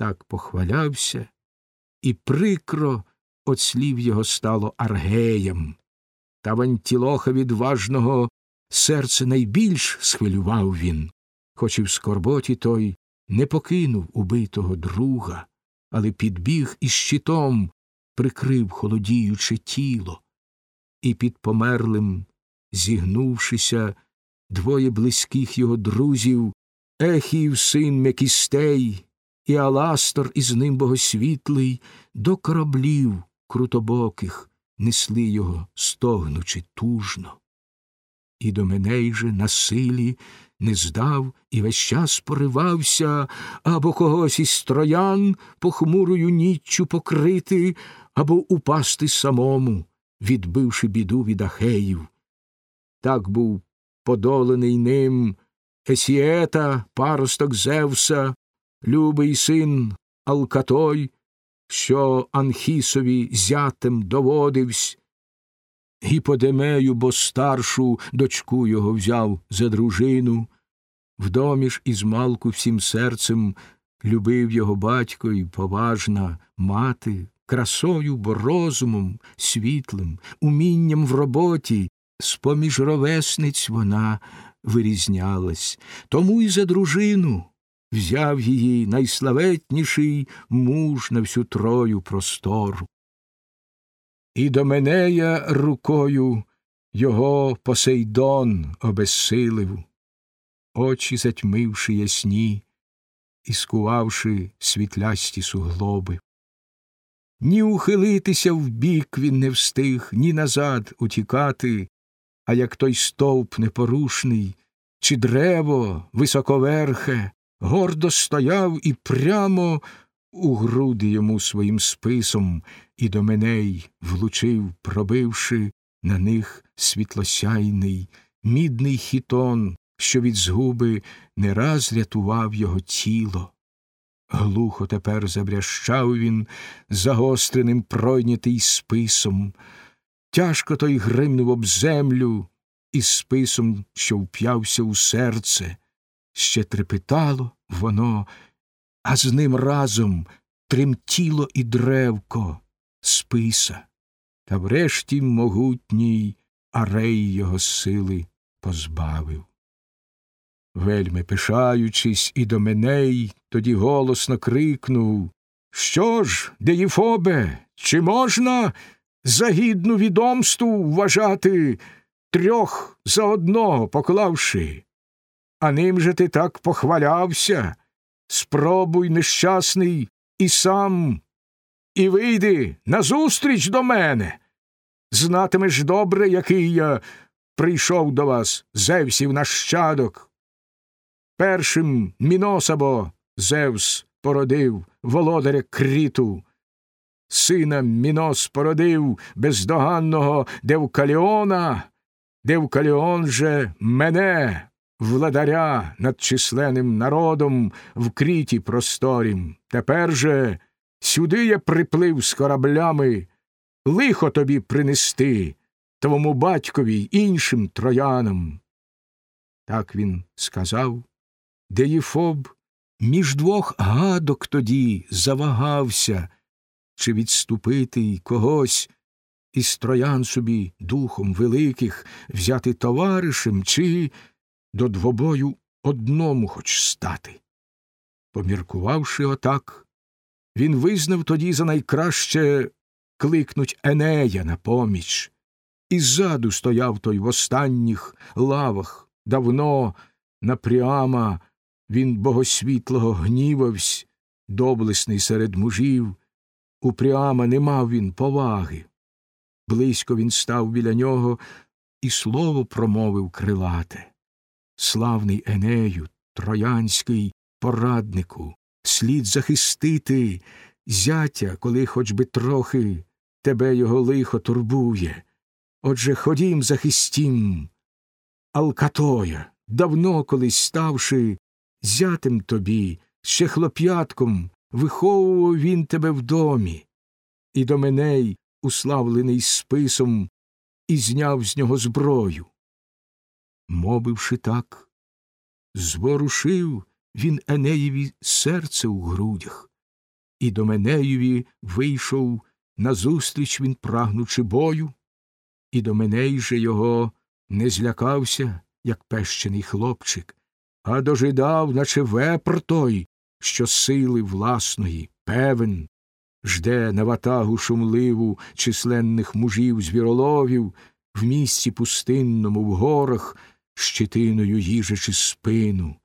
так похвалявся, і прикро от слів його стало аргеям. Та в антілоха відважного серце найбільш схвилював він, хоч і в скорботі той не покинув убитого друга, але підбіг із щитом, прикрив холодіюче тіло, і під померлим, зігнувшися, двоє близьких його друзів, Ехів син Мекістей і Аластор із ним богосвітлий, до кораблів крутобоких несли його, стогнучи тужно. І до мене же на силі не здав і весь час поривався, або когось із троян похмурою ніччю покрити, або упасти самому, відбивши біду від ахеїв. Так був подолений ним Есіета, паросток Зевса, любий син Алкатой, що Анхісові зятем доводивсь, Гіподемею, бо старшу дочку його взяв за дружину, в домі ж із малку всім серцем любив його батько і поважна мати, красою, бо розумом, світлим, умінням в роботі, з поміж ровесниць вона вирізнялась, тому й за дружину взяв її найславетніший муж на всю трою простору. І до Менея рукою його Посейдон обезсилив, очі затьмивши ясні і скувавши світлясті суглоби. Ні ухилитися вбік він не встиг, ні назад утікати, а як той стовп непорушний, чи древо високоверхе, гордо стояв і прямо у груди йому своїм списом і до меней влучив, пробивши на них світлосяйний, мідний хітон, що від згуби не раз рятував його тіло. Глухо тепер забрящав він загостреним пройнятий списом. Тяжко той гримнув об землю, із списом, що вп'явся у серце. Ще трепетало воно, а з ним разом тремтіло і древко списа, та врешті могутній арей його сили позбавив. Вельми пишаючись, і до меней тоді голосно крикнув Що ж, Деїфобе, чи можна за гідну відомству вважати трьох за одного поклавши? А ним же ти так похвалявся. Спробуй, нещасний, і сам, і вийди назустріч до мене. Знатимеш добре, який я прийшов до вас, Зевсів нащадок. Першим Міносабо Зевс породив володаря кріту. Сина Мінос породив бездоганного Девкаліона, Девкаліон же мене, владаря над численним народом в кріті просторім. Тепер же сюди я приплив з кораблями, лихо тобі принести, твому батькові й іншим троянам. Так він сказав, Деїфоб між двох гадок тоді завагався, чи відступити й когось із троян собі духом великих взяти товаришем, чи до двобою одному хоч стати. Поміркувавши отак, він визнав тоді за найкраще кликнуть Енея на поміч. І ззаду стояв той в останніх лавах давно напряма він богосвітлого гнівавсь, доблесний серед мужів, у Пріама не мав він поваги. Близько він став біля нього і слово промовив крилате. Славний Енею, троянський пораднику, слід захистити зятя, коли хоч би трохи тебе його лихо турбує. Отже, ходім захистім. Алкатоя, давно колись ставши зятем тобі, ще хлоп'ятком, виховував він тебе в домі, і до меней, уславлений списом, і зняв з нього зброю. Мовивши так, зворушив він Енеєві серце у грудях, і до Менеєві вийшов назустріч він, прагнучи бою, і до Меней же його не злякався, як пещений хлопчик, а дожидав, наче вепр той, що сили власної, певен, жде на ватагу шумливу численних мужів звіроловів, в місці пустинному, в горах, щитиною їжачи спину,